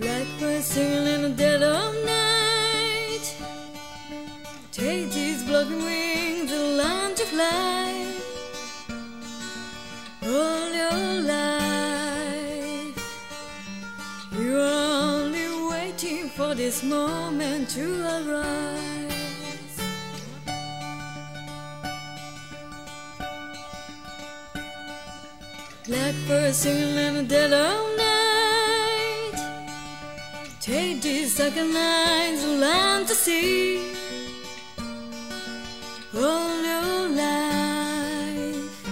Blackbird singing in the dead of night. Take these broken wings and learn to fly. All your life, you're only waiting for this moment to arrive. Blackbird singing in the dead of night. Take these second lines and learn to see. All your life,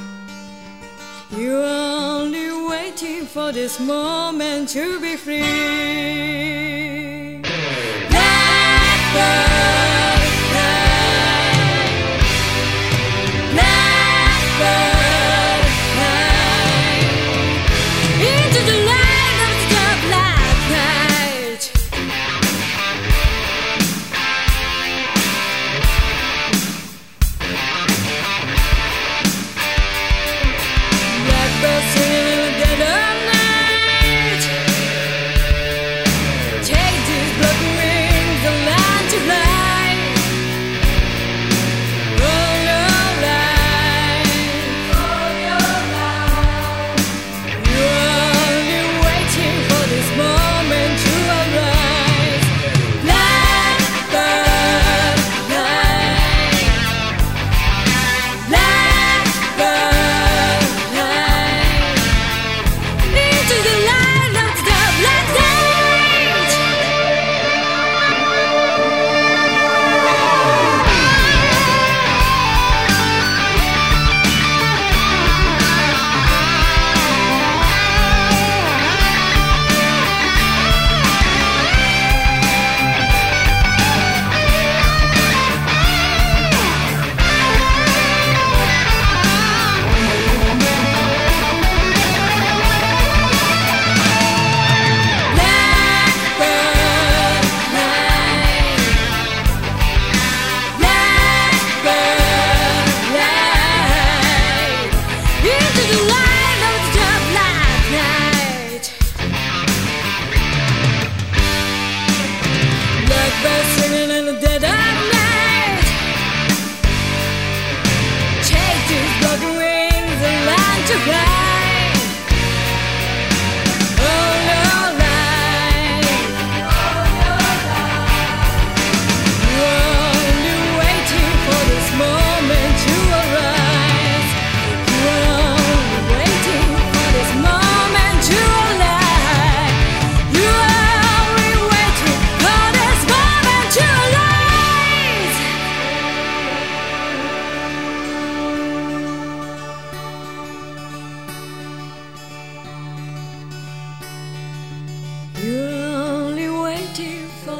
you're only waiting for this moment to be free.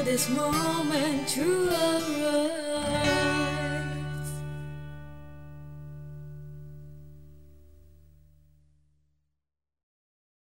this moment to arrive.